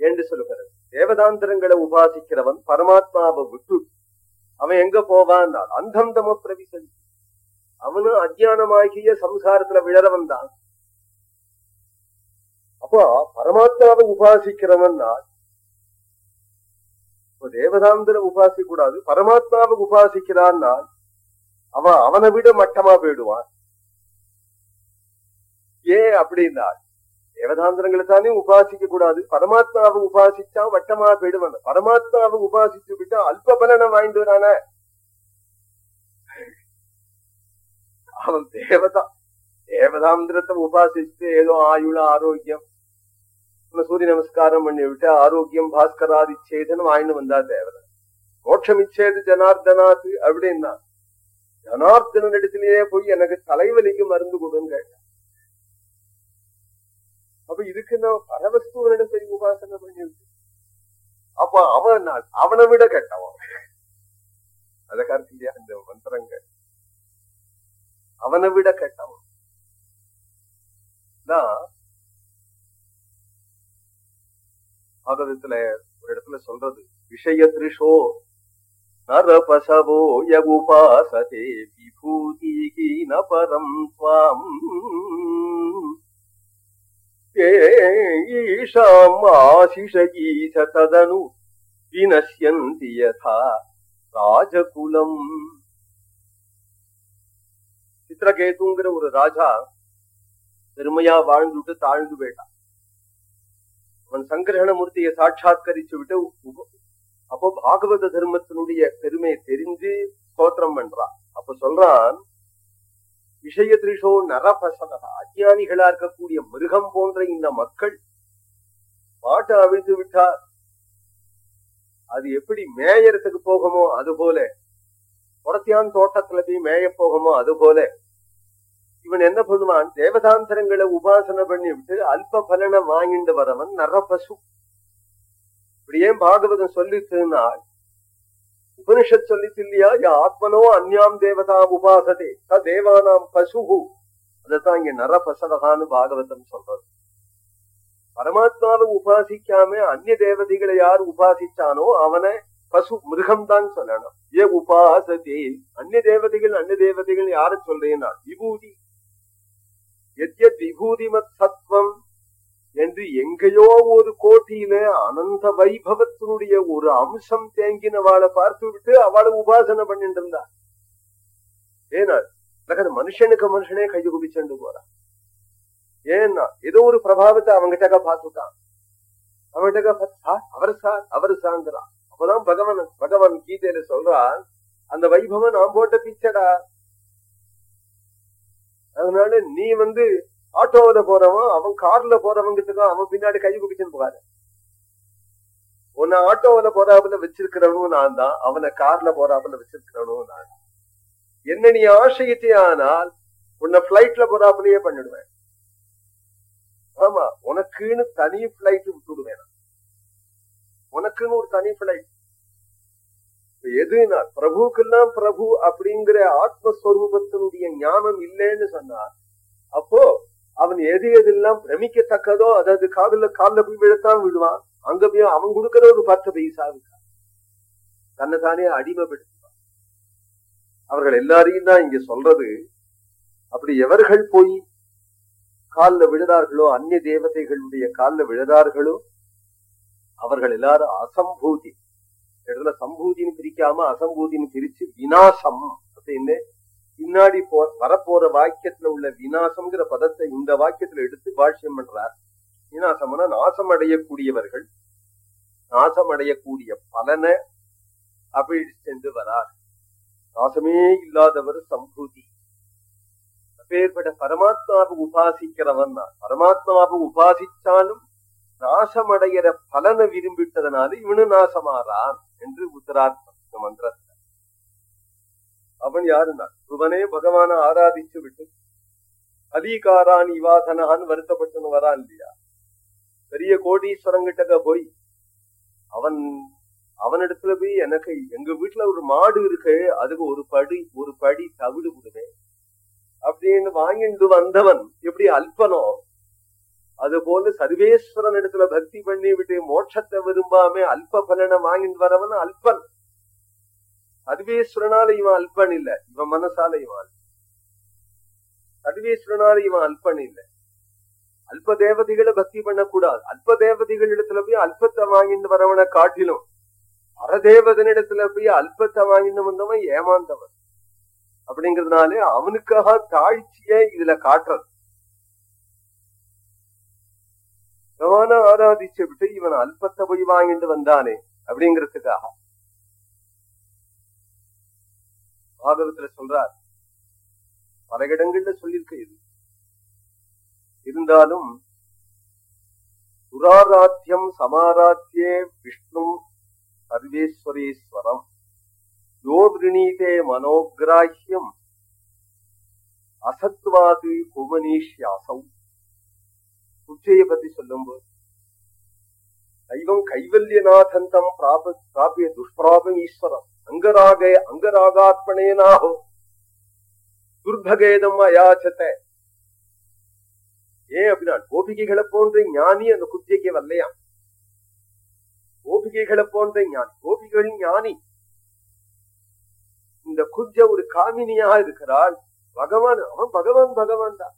என்று சொல்லுகிறது. தேவதாந்திரங்களை உபாசிக்கிறவன் பரமாத்மாவை விட்டு அவன் எங்க போவான்? அந்தம் தம பிரவிசன் அவனு அஜானமாகிய சம்சாரத்துல விழறவன் தான். அப்போ பரமாத்மாவை உபாசிக்கிறவன் தேவதாந்திர உபாசிக்க கூடாது பரமாத்மாவை உபாசிக்கிறான்னா அவன் அவனை விட மட்டமா போயிடுவான். ஏன் அப்படின்னா தேவதாந்திரங்களை தானே உபாசிக்க கூடாது பரமாத்மாவை உபாசிச்சா வட்டமா போயிடுவான் பரமாத்மாவை உபாசிச்சு விட்டா அல்ப பலனை வாங்கிட்டு வரான அவன் தேவதா தேவதாந்திரத்தை உபாசிச்சுட்டு ஏதோ ஆயுள ஆரோக்கியம் சூரிய நமஸ்காரம் பண்ணி விட்டு ஆரோக்கியம் பாஸ்கராதி சேதனம் வாங்கிட்டு வந்தா தேவதன் மோட்சம் இச்சேது ஜனார்தனாத்து அப்படின்னா ஜனார்தனன் இடத்திலேயே போய் எனக்கு தலைவலிக்கு மருந்து கொடுங்க அப்ப இதுக்கு நான் பரவஸ்துவனிடத்தை உபாசனை பண்ணி அப்ப அவன் அவனை விட கெட்டவன். அழகா இந்த மந்திரங்க அவனை விட கெட்டவன். பாகவதத்துல ஒரு இடத்துல சொல்றது விஷய திருஷோ நரபசவோ யகுபாசதே விபூதி ந பரம் துவாம் ஈஷாம் ஆசிஷகீச ததனு வினஷ்யந்தி யதா ராஜகுலம் சித்திரகேதுங்கிற ஒரு ராஜா பெருமையா வாழ்ந்துட்டு தாழ்ந்து போயிட்டான் அவன் சங்கிரகண மூர்த்தியை சாட்சாத்கரிச்சு விட்டு அப்போ பாகவத தர்மத்தினுடைய பெருமையை தெரிஞ்சு ஸ்தோத்திரம் பண்றான் அப்ப சொல்றான் விஷய திருஷோ நரபசனதா அஜானிகளா இருக்கக்கூடிய மிருகம் போன்ற இந்த மக்கள் பாட்டு அவிழ்த்து விட்டார். அது எப்படி மேயறதுக்கு போகுமோ அது போல புறத்தியான் தோட்டத்துல போய் மேய போகுமோ அது போல இவன் என்ன பண்ணுவான்? தேவதாந்தரங்களை உபாசனை பண்ணி விட்டு அல்ப பலனை வாங்கிட்டு வரவன் நரபசு. இப்படியே பாகவதம் சொல்லிட்டுனால் உபனிஷத் சொல்லித்து இல்லையா யா ஆத்மனோ அந்யாம் தேவதா உபாசதே. த தேவானாம் பசுகு அதத்தான் இங்க நரபசனதான்னு பாகவதம் சொல்றது. பரமாத்மாவை உபாசிக்காம அந்நிய தேவதைகளை யார் உபாசிச்சானோ அவனை பசு மிருகம் தான் சொல்லணும். ஏ உபாசதே. அந்நிய தேவதைகள் அந்நிய தேவதைகள் யார சொல்றேன்னா விபூதி. எத்யத் விபூதிமத் சத்வம். என்று எங்கேயோ ஒரு கோட்டியில அனந்த வைபவத்தினுடைய ஒரு அம்சம் தேங்கினவாளை பார்த்து விட்டு அவளை உபாசனை பண்ணிட்டு இருந்தா ஏன்னா மனுஷனுக்கு மனுஷனே கையை குபிச்சுண்டு போறான். ஏன்னா ஏதோ ஒரு பிரபாவத்தை அவங்கிட்ட பார்த்துட்டான். அவன்கிட்ட அவர் சார் அவர் சார்ந்துறான் அப்பதான் பகவான் பகவான் கீதையில சொல்றான் அந்த வைபவம் நான் போட்ட பிச்சடா. அதனால நீ வந்து ஆட்டோவில போறவன் அவன் கார்ல போறவங்கிட்ட அவன் பின்னாடி கை குடிச்சுன்னு போகாது. உன்னை ஆட்டோவில போறாப்புல வச்சிருக்கிறவனும் நான் தான் அவனை கார்ல போறாப்புல வச்சிருக்கிறவனும் நான் என்ன நீ ஆசையிட்டே ஆனால் உன்னை பிளைட்ல போறாப்புலயே பண்ணிடுவேன். ஆமா உனக்குன்னு தனி பிளைட் விட்டுடுவேன் உனக்குன்னு ஒரு தனி பிளைட் எதுனா பிரபுக்கெல்லாம் பிரபு அப்படிங்கிற ஆத்மஸ்வரூபத்தினுடைய ஞானம் இல்லைன்னு சொன்னார் அப்போ அவன் எது எதெல்லாம் பிரமிக்கத்தக்கதோ அதாவது காதல காலில் போய் விழத்தான் விழுவான் அங்க போய் அவன் கொடுக்கிற ஒரு பத்து பைசா தன்னை தானே அடிமைப்படுத்துவான். அவர்கள் எல்லாரையும் தான் இங்க சொல்றது. அப்படி எவர்கள் போய் காலில் விழுதார்களோ அந்நிய தேவதைகளுடைய காலில் விழுதார்களோ அவர்கள் எல்லாரும் அசம்பூதி. இடத்துல சம்பூதின்னு பிரிக்காம அசம்பூதின்னு பிரிச்சு வினாசம் அப்படின்னு பின்னாடி போ வரப்போற வாக்கியத்துல உள்ள விநாசம்ங்கிற பதத்தை இந்த வாக்கியத்துல எடுத்து பாஷ்யம் பண்றார். விநாசம்னா நாசம் அடையக்கூடியவர்கள் நாசம் அடையக்கூடிய பலனை அப்படி சென்று வரார். நாசமே இல்லாதவர் சம்பூதி அப்பேற்பட்ட பரமாத்மாவை உபாசிக்கிறவன் தான். பரமாத்மாவை உபாசிச்சாலும் நாசமடைகிற பலனை விரும்பிட்டதனால இவனு நாசமாறான் என்று உத்தராத்ம மந்திரத்தை அவன் யாருன்னா? துவனே பகவான ஆராதிச்சு விட்டு அதிகாரான் இவாசனான்னு வருத்தப்பட்டுன்னு வரான் இல்லையா? பெரிய கோடீஸ்வரங்கிட்ட போய் அவன் அவனிடத்துல போய் எனக்கு எங்க வீட்டுல ஒரு மாடு இருக்கு அதுக்கு ஒரு படி ஒரு படி தவிடு கொடுவேன் அப்படின்னு வாங்கிட்டு வந்தவன் எப்படி அல்பனோ அது போல சர்வேஸ்வரன் இடத்துல பக்தி பண்ணி விட்டு மோட்சத்தை விரும்பாம அல்ப பலனை வாங்கிட்டு வரவன் அல்பன். சர்வேஸ்வரனால இவன் அல்பன் இல்ல. இவன் மனசால இவன் சர்வேஸ்வரனால இவன் அல்பன் இல்ல. அல்ப தேவதைகளை பக்தி பண்ணக்கூடாது. அல்ப தேவதைகள் இடத்துல போய் அல்பத்தை வாங்கிட்டு வரவனை காட்டிலும் அறதேவதனிடத்துல போய் அல்பத்தை வாங்கிட்டு வந்தவன் ஏமாந்தவன். அப்படிங்கறதுனால அவனுக்காக தாழ்ச்சிய இதுல காட்டுறது. பகவான ஆராதிச்சு விட்டு இவன் அல்பத்தை போய் வாங்கிட்டு வந்தானே அப்படிங்கறதுக்காக. பாகவத்துல சொல்றார். பல இடங்கள்ல சொல்லியிருக்க இது. இருந்தாலும் துராராத்தியம் சமாராத்தியே விஷ்ணு சர்வேஸ்வரேஸ்வரம். யோ விரணீதே மனோகிராஹ்யம் அசத்வாது குமனீஷ்யாசம் புச்சையை பத்தி சொல்லும்போது தெய்வம் கைவல்யநாதந்தம் பிராபிய துஷ்பிராபம் ஈஸ்வரம் அங்கராக அங்கராகாத்மனேனாஹோ துர்பகேதம் அயாச்சத்தை ஏன் அப்படின்னா கோபிகைகளை போன்ற ஞானி அந்த குத்தியக்கு வரலையாம் கோபிகைகளை போன்ற ஞானி கோபிகள் ஞானி இந்த குஜ ஒரு காமினியாக இருக்கிறாள் பகவான் அவன் பகவான் பகவான் தான்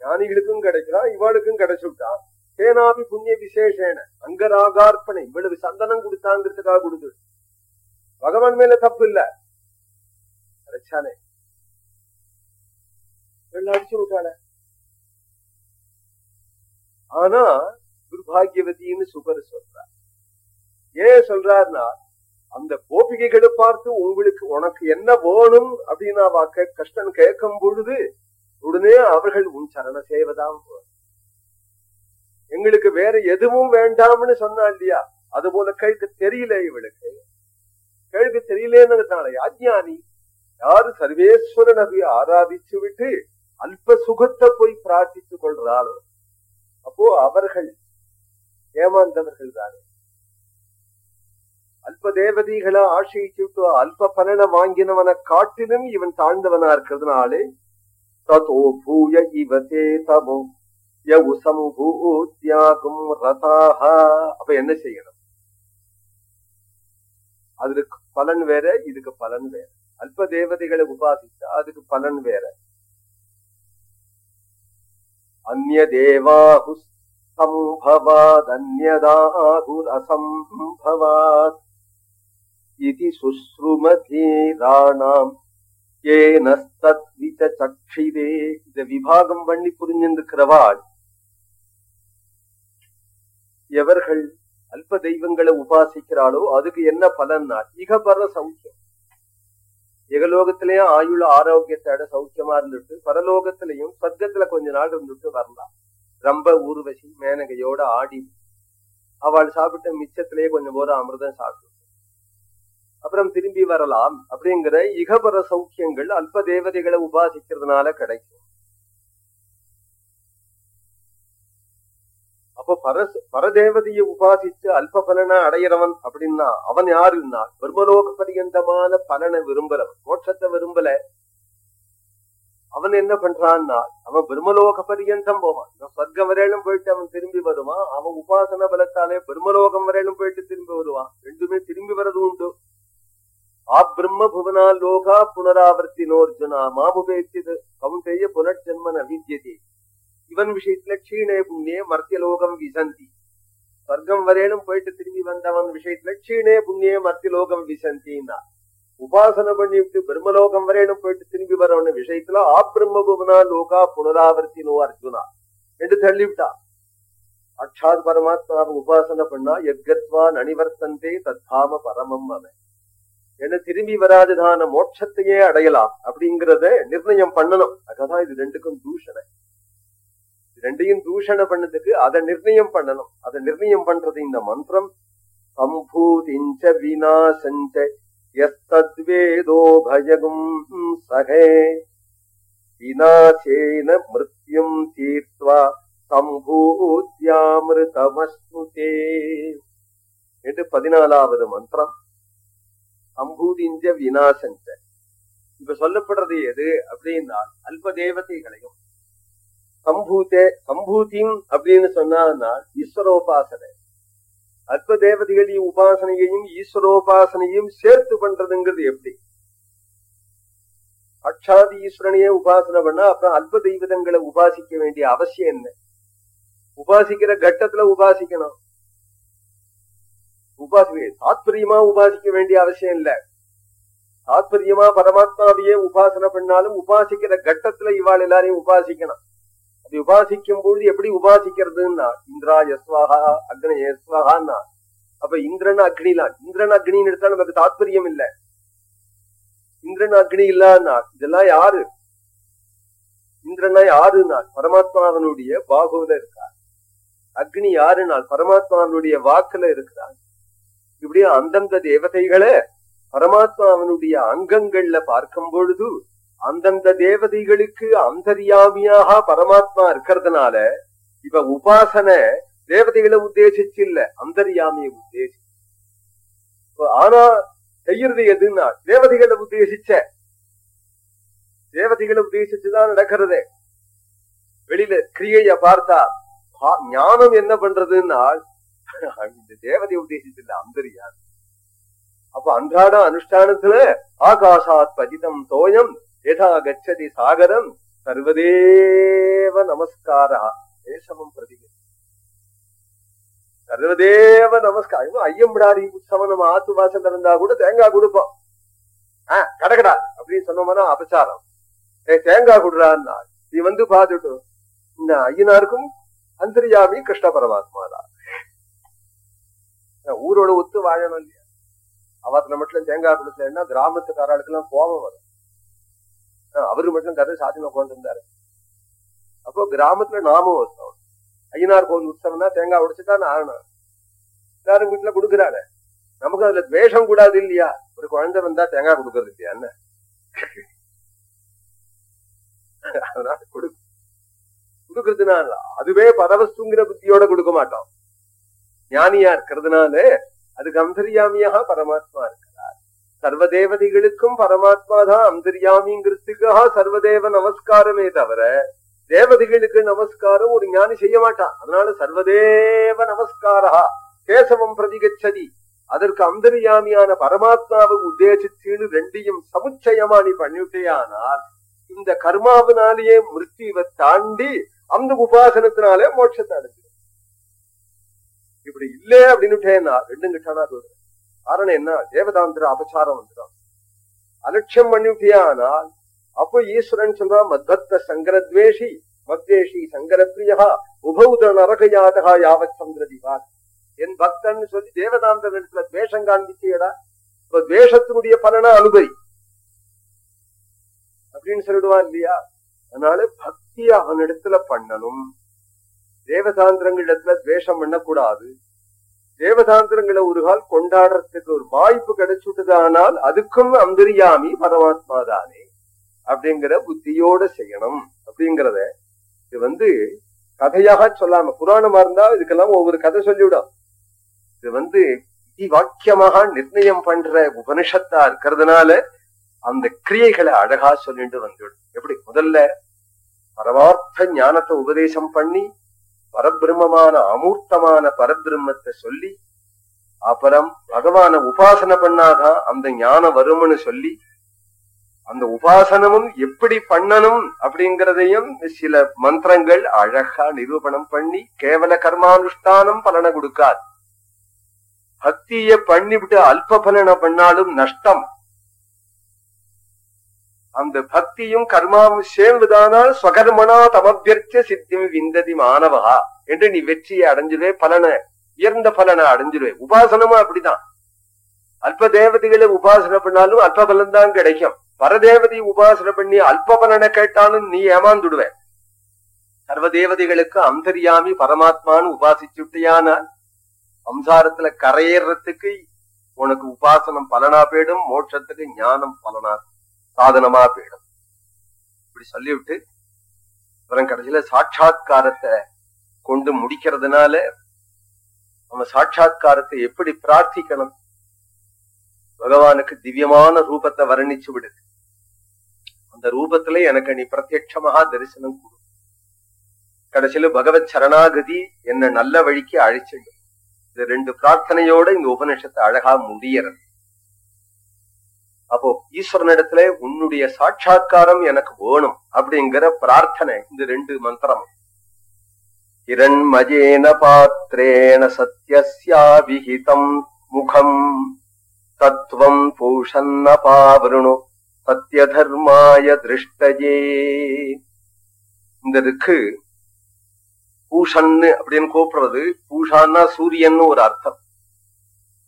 ஞானிகளுக்கும் கிடைக்கிறான் இவாளுக்கும் கிடைச்சுட்டான் சேனாபி புண்ணிய விசேஷேன அங்கராகார்ப்பணை இவ்வளவு சந்தனம் கொடுத்தாங்கிறதுக்காக கொடுத்து பகவான் மேல தப்பு இல்ல. கிடைச்சானே அடிச்சு விட்டாள ஆனா துர்பாகியவதின்னு சுபர் சொல்றார். ஏன் சொல்றாருன்னா அந்த கோபிகைகளை பார்த்து உங்களுக்கு உனக்கு என்ன வேணும் அப்படின்னு வாக்க கஷ்டன் கேட்கும் பொழுது உடனே அவர்கள் உன் சரண சேவைதான் எங்களுக்கு வேற எதுவும் வேண்டாம்னு சொன்னா இல்லையா? அது போல கைக்கு தெரியல இவளுக்கு. கேள்வி தெரியலன்னு அஜ்ஞானி யாரு சர்வேஸ்வரன் அபி ஆராதிச்சு விட்டு அல்ப சுகத்தை போய் பிரார்த்தித்துக் கொள்றாளோ? அப்போ அவர்கள் ஏமாந்தவர்கள் தானே. அல்ப தேவதைகளை ஆசிரிச்சுட்டு அல்ப பலனை வாங்கினவனை காட்டிலும் இவன் தாழ்ந்தவனா இருக்கிறதுனாலே ததோ பூய இவதே தமோ யவு சம்பூத்யாகும் ரதாக அப்ப என்ன செய்யணும்? அதுக்கு பலன் வேற இதுக்கு பலன் வேற. அல்ப தேவதைகளை உபாசிச்சா அதுக்கு பலன் வேற. அந்நிய தேவாகு சம்பவாத் அந்நதாகுர் அசம்பவாத் இது சுஸ்ருமதீராணாம் ஏனஸ்தத்வித சக்ஷிதே இத விபாகம் பண்ணி புரிஞ்சிருக்கிறவாள் எவர்கள் அல்ப தெய்வங்களை உபாசிக்கிறாளோ அதுக்கு என்ன பலன்னா இகபர சௌக்கியம். எகலோகத்திலேயே ஆயுள ஆரோக்கியத்தோட சௌக்கியமா இருந்துட்டு பரலோகத்திலையும் சொர்க்கத்துல கொஞ்ச நாள் இருந்துட்டு வரலாம். ரொம்ப ஊர்வசி மேனகையோட ஆடி அவள் சாப்பிட்ட மிச்சத்திலேயே கொஞ்சம் போது அமிர்தம் சாப்பிட்டு அப்புறம் திரும்பி வரலாம் அப்படிங்கிற இகபர சௌக்கியங்கள் அல்ப தேவதைகளை உபாசிக்கிறதுனால கிடைக்கும். அப்ப பர பரதேவதையை உபாசிச்சு அல்ப பலனை அடையிறவன் அப்படின்னா அவன் யாருன்னா பிரம்மலோக பரியந்தமான பலனை விரும்புறவன் மோட்சத்தை விரும்பல. அவன் என்ன பண்றான்னா அவன் பிரம்மலோக பரியந்தம் போவான் சொர்க்கம் வரையிலும் போயிட்டு அவன் திரும்பி வருவான். அவன் உபாசன பலத்தாலே பிரம்மலோகம் வரையிலும் போயிட்டு திரும்பி வருவான். ரெண்டுமே திரும்பி வர்றது உண்டு. ஆ பிரம்ம புவனா லோகா புனராவர்த்தினோர்ஜுனா மாபுபேச்சிது பெய்ய புனர்ஜென்மன் அவித்தியதே இவன் விஷயத்துல க்ஷீணே புண்ணியே மர்த்தியலோகம் விசந்தி. ஸ்வர்க்கம் வரையிலும் போயிட்டு திரும்பி வந்தவன் விஷயத்துல க்ஷீணே புண்ணியே மர்த்தியலோகம் விசந்தின்னா. உபாசனை பண்ணிவிட்டு பிரம்மலோகம் வரையிலும் போயிட்டு திரும்பி வரவன விஷயத்துல ஆ பிரம்ம புவனா லோகா புனராவர்த்தினோ அர்ஜுனா. என்று தள்ளிவிட்டா. அக்ஷாத் பரமாத்மாவை உபாசனை பண்ணா எத்கத்வா அணிவர்த்தந்தே தத்தாம பரமம் அவன். என்ன திரும்பி வராதுதான மோட்சத்தையே அடையலாம் அப்படிங்கறத நிர்ணயம் பண்ணணும். அதுதான் இது ரெண்டுக்கும் தூஷணை. ரெண்டையும் தூஷண பண்ணதுக்கு அதை நிர்ணயம் பண்ணணும். அதை நிர்ணயம் பண்றது இந்த மந்திரம். அம்பூதிஞ்ச விநாசஞ்ச எஸ்தத்வேதோ பயகும் சகே. விநாசேன மிருத்யும் தீர்த்வா சம்பூத்யாமிருதமஸ்முதே என்று பதினாலாவது மந்திரம். அம்பூதிஞ்ச விநாசஞ்ச. இப்ப சொல்லப்படுறது எது அப்படின்னா அல்ப தேவதைகளையும் சம்பூத்தே சம்பூத்தியும் அப்படின்னு சொன்னா ஈஸ்வரோபாசனை. அற்ப தேவதைகளின் உபாசனையையும் ஈஸ்வரோபாசனையும் சேர்த்து பண்றதுங்கிறது எப்படி? அக்ஷாதி ஈஸ்வரனையே உபாசனை பண்ணா அப்புறம் அல்ப தெய்வதங்களை உபாசிக்க வேண்டிய அவசியம் என்ன? உபாசிக்கிற கட்டத்துல உபாசிக்கணும். உபாசி தாத்பரியமா உபாசிக்க வேண்டிய அவசியம் இல்ல. தாத்பரியமா பரமாத்மாவையே உபாசனை பண்ணாலும் உபாசிக்கிற கட்டத்துல இவாள் எல்லாரையும் உபாசிக்கணும். அப்படி உபாசிக்கும் பொழுது எப்படி உபாசிக்கிறதுன்னா இந்திரா யஸ்வாகா அக்னி யஸ்வாகான்னா அப்ப இந்திரன் அக்னிலாம் இந்திரன் அக்னின்னு எடுத்தா நமக்கு தாத்பரியம் இல்ல. இந்திரன் அக்னி இல்லான்னா இதெல்லாம் யாரு? இந்திரனா யாருன்னா பரமாத்மாவனுடைய பாகுல இருக்கார். அக்னி யாருனால் பரமாத்மாவனுடைய வாக்குல இருக்கிறார். இப்படியே அந்தந்த தேவதைகளை பரமாத்மாவனுடைய அங்கங்கள்ல பார்க்கும் பொழுது அந்தந்த தேவதைகளுக்கு அந்தரியாமியாக பரமாத்மா இருக்கிறதுனால இப்ப உபாசனை தேவதைகளை உத்தேசிச்சு இல்ல அந்தரியாமியை உத்தேசி. ஆனா செய்யறது எதுன்னா தேவதைகளை உத்தேசிச்ச. தேவதைகளை உத்தேசிச்சுதான் நடக்கிறது. வெளியில கிரியைய பார்த்தா ஞானம் என்ன பண்றதுன்னா இந்த தேவதையை உத்தேசிச்சு இல்ல அந்தரியாமி. அப்ப அன்றாட அனுஷ்டானத்துல ஆகாஷாத் பதிதம் தோயம் ஏதா கச்சதி சாகரம் சர்வதேவ நமஸ்காரா தேசமம் பிரதி சர்வதேவ நமஸ்காரம் ஐயம்பிடாரி உற்சவம் நம்ம ஆத்து வாசல் இருந்தா கூட தேங்காய் கொடுப்போம். ஆஹ் கடகடா அப்படின்னு சொன்னோம்னா அபச்சாரம். ஏ தேங்காய் கொடுறான்னா நீ வந்து பார்த்துட்டு இந்த ஐயனாருக்கும் அந்தரியாமி கிருஷ்ண பரமாத்மாதா ஊரோட ஒத்து வாழணும் இல்லையா? அவத்துல மட்டும் தேங்காய் கொடுக்கலன்னா கிராமத்துக்காரர்களுக்கு எல்லாம் கோபம் வரும். அவரு மட்டும் கதை சாத்தின கொண்டு இருந்தாரு அப்போ கிராமத்துல நாமும் ஒருத்தவன் ஐயனார் கோவில் உற்சவம்னா தேங்காய் உடைச்சுதான் ஆகணும் எல்லாரும் வீட்டுல கொடுக்குறாரு நமக்கு அதுல துவேஷம் கூடாது இல்லையா ஒரு குழந்தை வந்தா தேங்காய் கொடுக்கறது இல்லையா என்ன அதனால கொடு கொடுக்கறதுனால அதுவே பரவஸ்துங்கிற புத்தியோட கொடுக்க மாட்டோம் ஞானியா இருக்கிறதுனால அது அந்தரியாமியாக பரமாத்மா இருக்கு சர்வதேவதைகளுக்கும் பரமாத்மா தான் அந்தரியாமிங்கிறதுக்காக சர்வதேவ நமஸ்காரமே தவிர தேவதைகளுக்கு நமஸ்காரம் ஒரு ஞானி செய்ய மாட்டான். அதனால சர்வதேவ நமஸ்காரா கேசவம் பிரதிகச்சதி. அதற்கு அந்தரியாமியான பரமாத்மாவை உத்தேசிச்சுன்னு ரெண்டையும் சமுச்சயமா நீ பண்ணிவிட்டேயானால் இந்த கர்மாவினாலேயே மிருத்யுவை தாண்டி அந்த உபாசனத்தினாலே மோட்சத்தை அடைஞ்சிடும். இப்படி இல்ல அப்படின்னுட்டேன்னா ரெண்டும் கிட்டானா காரணம் என்ன? தேவதாந்திர அபச்சாரம் வந்துடும். அலட்சியம் பண்ணிவிட்டியானால் அப்போ ஈஸ்வரன் சொல்றா மத்பக்த சங்கரத்வேஷி மத்வேஷி சங்கரப்பிரியா உபௌத நரகயாதகா யாவத் சந்திரதிவா என் பக்தன் சொல்லி தேவதாந்த இடத்துல துவேஷம் காண்பிச்சேடா இப்ப துவேஷத்தினுடைய பலனா அனுபவி. அப்படின்னு சொல்லிடுவான் இல்லையா? அதனால பக்தி அவனிடத்துல பண்ணணும். தேவதாந்திரங்களிடத்துல துவேஷம் பண்ணக்கூடாது. தேவதாந்திரங்களை ஒரு கால் கொண்டாடுறதுக்கு ஒரு வாய்ப்பு கிடைச்சுட்டுதானால் அதுக்கும் அந்தரியாமி பரமாத்மா தானே அப்படிங்கிற புத்தியோட செய்யணும் அப்படிங்கிறத இது வந்து கதையாக சொல்லாம புராணமா இருந்தா இதுக்கெல்லாம் ஒவ்வொரு கதை சொல்லிவிடும். இது வந்து வாக்கியமாக நிர்ணயம் பண்ற உபனிஷத்தா இருக்கிறதுனால அந்த கிரியைகளை அழகா சொல்லிட்டு வந்துடும் எப்படி? முதல்ல பரமார்த்த ஞானத்தை உபதேசம் பண்ணி பரபிரம்மமான அமூர்த்தமான பரபிரம்மத்தை சொல்லி அப்புறம் பகவான உபாசனை பண்ணாதான் அந்த ஞானம் வரும்னு சொல்லி அந்த உபாசனமும் எப்படி பண்ணணும் அப்படிங்கிறதையும் சில மந்திரங்கள் அழகா நிரூபணம் பண்ணி கேவல கர்மானுஷ்டானம் பலனை கொடுக்காது. பக்திய பண்ணிவிட்டு அல்ப பலனை பண்ணாலும் நஷ்டம். அந்த பக்தியும் கர்மாவும் சேர்ந்துதானால் ஸ்வகர்மனா தமபியர்ச்ச சித்தி விந்ததி மாணவா என்று நீ வெற்றியை அடைஞ்சிருவே பலனை உயர்ந்த பலனை அடைஞ்சிருவே. உபாசனமும் அப்படிதான். அல்ப தேவதைகளை உபாசனை பண்ணாலும் அல்ப பலன் தான் கிடைக்கும். பரதேவதை உபாசனை பண்ணி அல்ப பலனை கேட்டாலும் நீ ஏமாந்துடுவே. சர்வதேவதைகளுக்கு அந்தரியாமி பரமாத்மான்னு உபாசிச்சுட்டியானால் சம்சாரத்துல கரையேறத்துக்கு உனக்கு உபாசனம் பலனா போயிடும் மோட்சத்துக்கு ஞானம் பலனா சாதனமா போயிடும். இப்படி சொல்லிவிட்டு அப்புறம் கடைசியில சாட்சா்காரத்தை கொண்டு முடிக்கிறதுனால நம்ம சாட்சா்காரத்தை எப்படி பிரார்த்திக்கணும்? பகவானுக்கு திவ்யமான ரூபத்தை வர்ணிச்சு விடுது அந்த ரூபத்துல எனக்கு நீ பிரத்யட்சமாக தரிசனம் கொடு. கடைசியில பகவத் சரணாகதி என்ன நல்ல வழிக்கு அழைச்சிடும். இது ரெண்டு பிரார்த்தனையோட இந்த உபநிஷத்தை அழகா முடியறது. அப்போ ஈஸ்வரனிடத்துல உன்னுடைய சாட்சா்காரம் எனக்கு வேணும் அப்படிங்கிற பிரார்த்தனை இந்த ரெண்டு மந்திரம். இரண்மஜேன பாத்திரேண சத்யஸ்யாபிஹிதம் முகம் தத்துவம் பூஷன்ன பாவருணு சத்யதர்மாய திருஷ்டஜே இந்த இருக்கு பூஷன்னு அப்படின்னு கூப்பிடுறது பூஷான்னா சூரியன் ஒரு அர்த்தம்.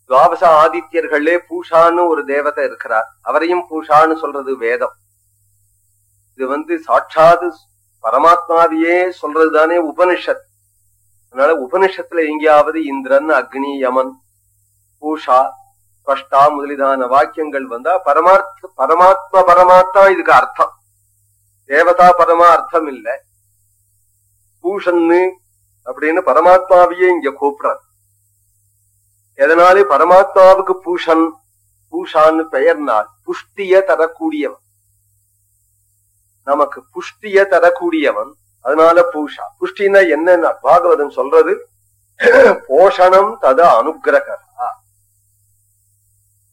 துவாபச ஆதித்யர்களே பூஷான்னு ஒரு தேவதை இருக்கிறார். அவரையும் பூஷான்னு சொல்றது வேதம். இது வந்து சாட்சாது பரமாத்மாவையே சொல்றது தானே உபனிஷத். அதனால உபனிஷத்துல எங்கேயாவது இந்திரன் அக்னி யமன் பூஷா ஸ்பஷ்டா முதலிதான வாக்கியங்கள் வந்தா பரமார்த்த பரமாத்மா பரமாத்மா இதுக்கு அர்த்தம். தேவதா பரமா அர்த்தம் இல்லை. பூஷன்னு அப்படின்னு பரமாத்மாவையே இங்க கூப்பிடுறார். எதனாலே பரமாத்மாவுக்கு பூஷன் பூஷான்னு பெயர்னால் புஷ்டிய தரக்கூடியவன். நமக்கு புஷ்டிய தரக்கூடியவன் அதனால பூஷா. புஷ்டினா என்னன்னா? பாகவதம் சொல்றது போஷணம் தத அனுகிரகா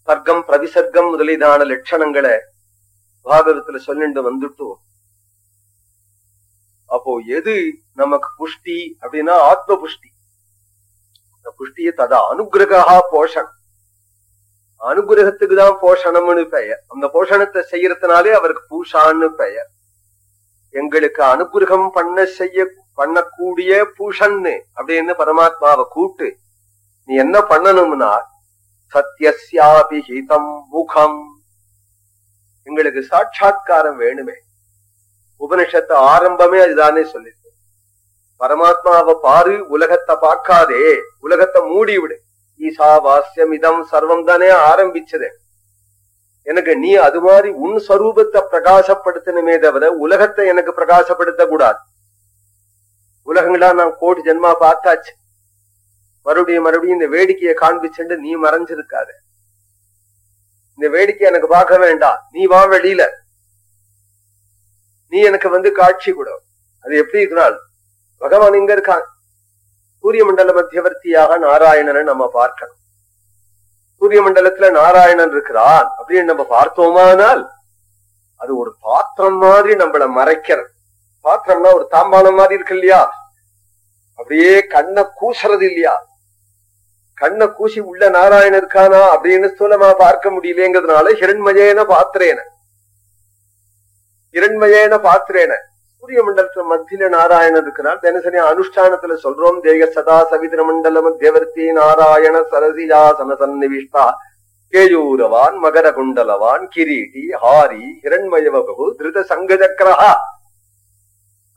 சர்க்கம் பிரதிசர்க்கம் முதலீதான லட்சணங்களை பாகவதத்துல சொல்லிட்டு வந்துட்டு அப்போ எது நமக்கு புஷ்டி அப்படின்னா ஆத்ம புஷ்டி புஷ்டிய ததா அனுகிரகா போஷன் அனுகிரகத்துக்கு தான் போஷணம்னு பெயர். அந்த போஷணத்தை செய்யறதுனாலே அவருக்கு பூஷான்னு பெயர். எங்களுக்கு அனுகிரகம் பண்ண செய்ய பண்ணக்கூடிய பூஷன்னு அப்படின்னு பரமாத்மாவை கூட்டு நீ என்ன பண்ணணும்னா சத்யஸ்யாபி ஹிதம் முகம். எங்களுக்கு சாட்சா்காரம் வேணுமே. உபனிஷத்து ஆரம்பமே அதுதானே சொல்லிட்டு பரமாத்மாவை பாரு உலகத்தை பார்க்காதே. உலகத்தை மூடி விடு ஈசா வாஸ்யம் இதம் சர்வம் தானே ஆரம்பிச்சது. எனக்கு நீ அது மாதிரி உன் ஸ்வரூபத்தை பிரகாசப்படுத்தணுமே தவிர உலகத்தை எனக்கு பிரகாசப்படுத்த கூடாது உலகங்களா நான் கோடி ஜென்மா பார்த்தாச்சு. மறுபடியும் மறுபடியும் இந்த வேடிக்கையை காண்பிச்சுட்டு நீ மறைஞ்சிருக்காத. இந்த வேடிக்கை எனக்கு பார்க்க வேண்டாம். நீ வா வெளியில. நீ எனக்கு வந்து காட்சி கொடு. அது எப்படி இருக்கிறாள் பகவான் இங்க இருக்கான். சூரிய மண்டல மத்தியவர்த்தியாக நாராயணனை நம்ம பார்க்கணும். சூரிய மண்டலத்துல நாராயணன் இருக்கிறான் அப்படின்னு நம்ம பார்த்தோமானால் அது ஒரு பாத்திரம் மாதிரி நம்மளை மறைக்கிறது. பாத்திரம்னா ஒரு தாம்பாளம் மாதிரி இருக்கு இல்லையா? அப்படியே கண்ணை கூசுறது இல்லையா? கண்ணை கூசி உள்ள நாராயணன் இருக்கானா அப்படின்னு ஸ்தூலமா பார்க்க முடியலங்கிறதுனால ஹிரண்மயேன பாத்திரேன. இரண்மயேன பாத்திரேன. சூரிய மண்டலத்துல மத்தியில நாராயணன் இருக்கிறார். தினசரி அனுஷ்டானத்துல சொல்றோம் தேக சதா சவிதிர மண்டலம் தேவர்த்தி நாராயண சரசியாசன சன்னிவிஷ்டா கேயூரவான் மகர குண்டலவான் கிரீட்டி ஹாரி ஹிரண்மயவபு திருத சங்கஜக்கரஹா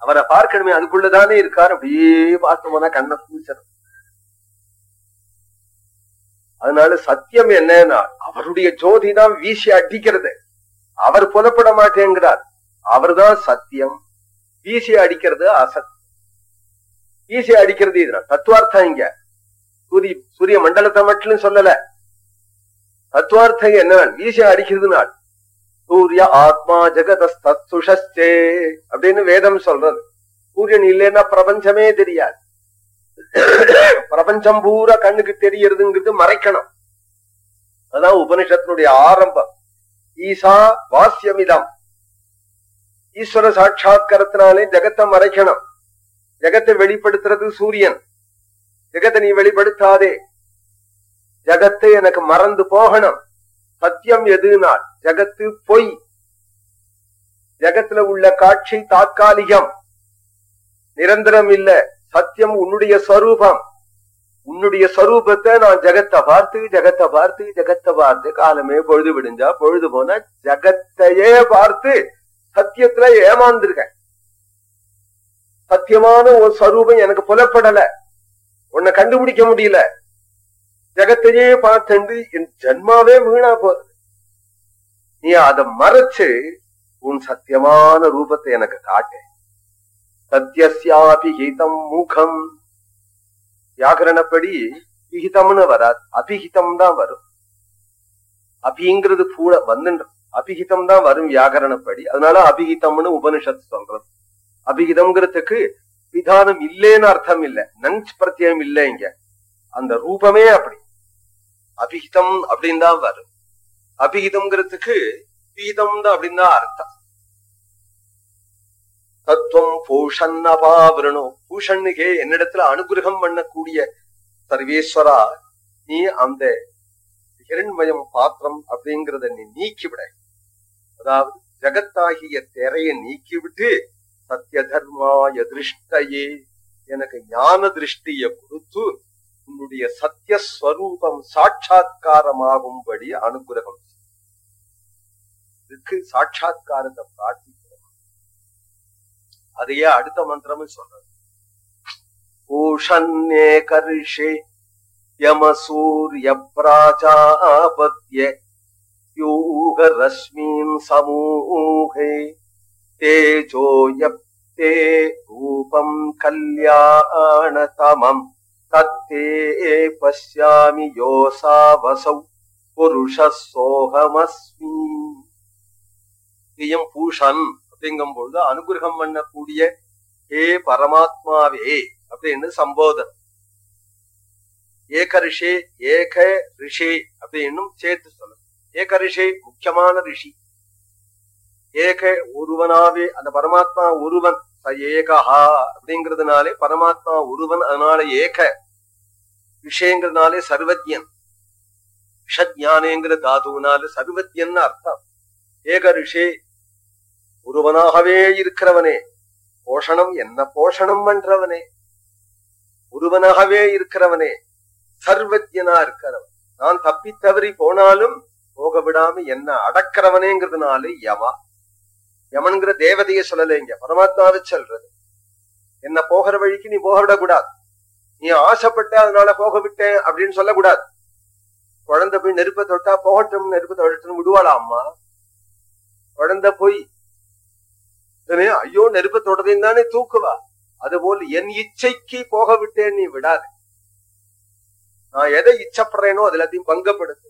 அவரை பார்க்கணுமே அதுக்குள்ளதானே இருக்கார். அப்படியே பார்த்தோம்னா கண்ணை பூச்சர் அதனால சத்தியம் என்னன்னா அவருடைய ஜோதி தான் வீசி அடிக்கிறது. அவர் புலப்பட மாட்டேங்கிறார். அவர்தான் சத்தியம். ஈசியை அடிக்கிறது அசத் வீசி அடிக்கிறது இதுல தத்துவார்த்தம் இங்க சூரிய சூரிய மண்டலத்தை மட்டும் சொல்லல தத்துவார்த்தம் என்ன வீசி அடிக்கிறது நாள் சூரிய ஆத்மா ஜெகதஸ்தே அப்படின்னு வேதம் சொல்றது சூரியன் இல்லைன்னா பிரபஞ்சமே தெரியாது பிரபஞ்சம் பூரா கண்ணுக்கு தெரியறதுங்கிறது மறைக்கணும் அதான் உபனிஷத்தினுடைய ஆரம்பம் ஈசா வாசியமிதம் ஈஸ்வர சாட்சாத்கரத்தினாலே ஜெகத்தை மறைக்கணும். ஜெகத்தை வெளிப்படுத்துறது சூரியன். ஜெகத்தை நீ வெளிப்படுத்தாதே. ஜகத்தை எனக்கு மறந்து போகணும். சத்தியம் எதுனா ஜகத்து பொய். ஜகத்துல உள்ள காட்சி தாற்காலிகம் நிரந்தரம் இல்ல. சத்தியம் உன்னுடைய ஸ்வரூபம் உன்னுடைய ஸ்வரூபத்தை நான் ஜெகத்தை பார்த்து ஜெகத்தை பார்த்து ஜெகத்தை பார்த்து காலமே பொழுது விடிஞ்சா பொழுது போனா ஜகத்தையே பார்த்து சத்தியத்துல ஏமாந்துருக்க சத்தியமான ஒரு ஸ்வரூபம் எனக்கு புலப்படல. உன்னை கண்டுபிடிக்க முடியல. ஜெகத்தையே பார்த்தண்டு என் ஜன்மாவே வீணா போறது நீ அதை மறைச்சு உன் சத்தியமான ரூபத்தை எனக்கு காட்டு. சத்தியசியாபி ஹிதம் முகம். வியாகரணப்படி விகிதம்னு வராது. அபிஹிதம் தான் வரும். அபிங்கிறது கூட வந்து அபிஹிதம் தான் வரும் வியாகரணப்படி. அதனால அபிஹிதம்னு உபனிஷத்து சொல்றது. அபிஹிதம்ங்கிறதுக்கு விதானம் இல்லேன்னு அர்த்தம் இல்ல நஞ்ச் பிரத்யம் இல்ல இங்க. அந்த ரூபமே அப்படி. அபிஹிதம் அப்படின்னு தான் வரும். அபிஹிதம்ங்கிறதுக்கு பீதம் தான் அப்படின்னு தான் அர்த்தம். தத்துவம் பூஷன் அபாவரணோ பூஷண்ணுகே என்னிடத்துல அனுகிரகம் பண்ணக்கூடிய சர்வேஸ்வரா நீ அந்த ஹிரண்மயம் பாத்திரம் அப்படிங்கறத நீ நீக்கிவிட. அதாவது ஜகத்தாகிய திரையை நீக்கிவிட்டு சத்திய தர்மாய திருஷ்டையே எனக்கு ஞான திருஷ்டிய கொடுத்து உன்னுடைய சத்தியஸ்வரூபம் சாட்சா்காரமாகும்படி அனுகிரகம் இதுக்கு சாட்சா்காரத்தை பிரார்த்திக்கிறோம். அதையே அடுத்த மந்திரமும் சொல்றது. பூஷன்னே யம யமசூரிய பிராஜாபத்ய யூகரஸ்மீன் சமூகே தேஜோயப்தே ரூபம் கல்யாணதமம் தத்தே பசியாமி யோசாவசௌ புருஷ சோகமஸ்மி. இயம் பூஷன் அப்படிங்கும் பொழுது அனுகிரகம் பண்ணக்கூடிய ஹே பரமாத்மாவே அப்படின்னு சம்போதன் ஏக ரிஷே ஏக ரிஷே அப்படின்னும் சேர்த்து சொல்லணும் ஏக ரிஷே முக்கியமான ரிஷி. ஏக ஒருவனாவே அந்த பரமாத்மா ஒருவன் ச ஏகஹா அப்படிங்கிறதுனாலே பரமாத்மா ஒருவன் அதனால ஏக விஷயங்கிறதுனாலே சர்வஜன் விஷஜானேங்கிற தாதுனால சர்வஜன் அர்த்தம். ஏக ரிஷே ஒருவனாகவே இருக்கிறவனே போஷணம் என்ன போஷணம் பண்றவனே ஒருவனாகவே இருக்கிறவனே சர்வஜனா இருக்கிறவன். நான் தப்பி தவறி போனாலும் போக விடாம என்ன அடக்கிறவனேங்கிறதுனால யமா. யமன்கிற தேவதைய சொல்லலைங்க பரமாத்மாவை சொல்றது. என்ன போகிற வழிக்கு நீ போக விடக்கூடாது நீ ஆசைப்பட்ட அதனால போக விட்டேன் அப்படின்னு சொல்லக்கூடாது. குழந்தை போய் நெருப்ப தொட்டா போகட்டும் நெருப்ப தொட்டணும் விடுவாளா அம்மா? குழந்தை போய் ஐயோ நெருப்ப தொடர்ந்து தானே தூக்குவா? அதுபோல் என் இச்சைக்கு போக விட்டேன் நீ விடாது. நான் எதை இச்சப்படுறேனோ அது எல்லாத்தையும் பங்கப்படுத்து.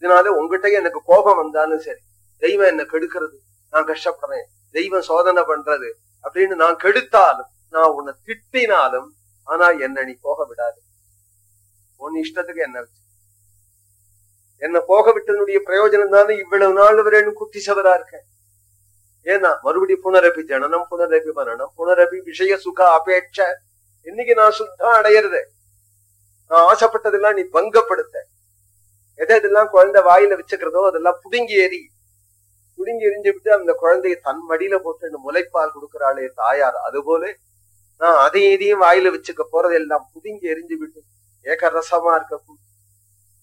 இதனால உங்ககிட்டயே எனக்கு கோபம் வந்தாலும் சரி தெய்வம் என்ன கெடுக்கிறது நான் கஷ்டப்படுறேன் தெய்வம் சோதனை பண்றது அப்படின்னு நான் கெடுத்தாலும் நான் உன்னை திட்டினாலும் ஆனா என்ன நீ போக விடாது. உன் இஷ்டத்துக்கு என்ன வச்சு. என்ன போக விட்டதனுடைய பிரயோஜனம் தானே இவ்வளவு நாள் வரேன்னு குத்தி சவரா இருக்கேன் ஏன்னா மறுபடி புனரபி ஜனனம் புனரபி மரணம் புனரபி விஷய சுக அபேட்ச. இன்னைக்கு நான் சுத்தம் அடையிறது. நான் ஆசைப்பட்டதெல்லாம் நீ பங்கப்படுத்த. எதை இதெல்லாம் குழந்தை வாயில வச்சுக்கிறதோ அதெல்லாம் புடுங்கி எறி புடுங்கி எரிஞ்சு விட்டு அந்த குழந்தைய தன் மடியில போட்டு முளைப்பால் கொடுக்கிறாளே தாயார் அதுபோல நான் அதையும் இதையும் வாயில வச்சுக்க போறதெல்லாம் புடுங்கி எரிஞ்சு விட்டு ஏக ரசமா இருக்க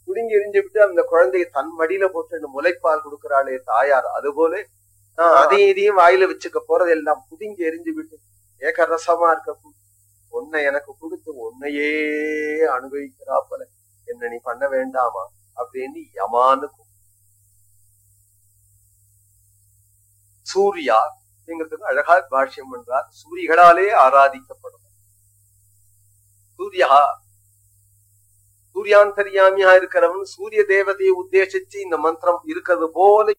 புடுங்கி எரிஞ்சு விட்டு அந்த குழந்தைய தன் மடியில போட்டு முளைப்பால் கொடுக்கிறாளே தாயார் அதுபோல நான் அதையும் இதையும் வாயில வச்சுக்க போறதெல்லாம் புடுங்கி எரிஞ்சு விட்டு ஏக ரசமா இருக்க உன்னை எனக்கு கொடுத்து உன்னையே அனுபவிக்கிறா போல. என்ன நீ பண்ண வேண்டாமா? அப்படின்னு யமானு சூர்யா அப்படிங்கிறதுக்கு அழகா பாஷ்யம் பண்றார். சூரியகளாலே ஆராதிக்கப்படும். சூர்யா சூரியாந்தரியாமியா இருக்கிறவன் சூரிய தேவதையை உத்தேசிச்சு இந்த மந்திரம் இருக்கிறது போல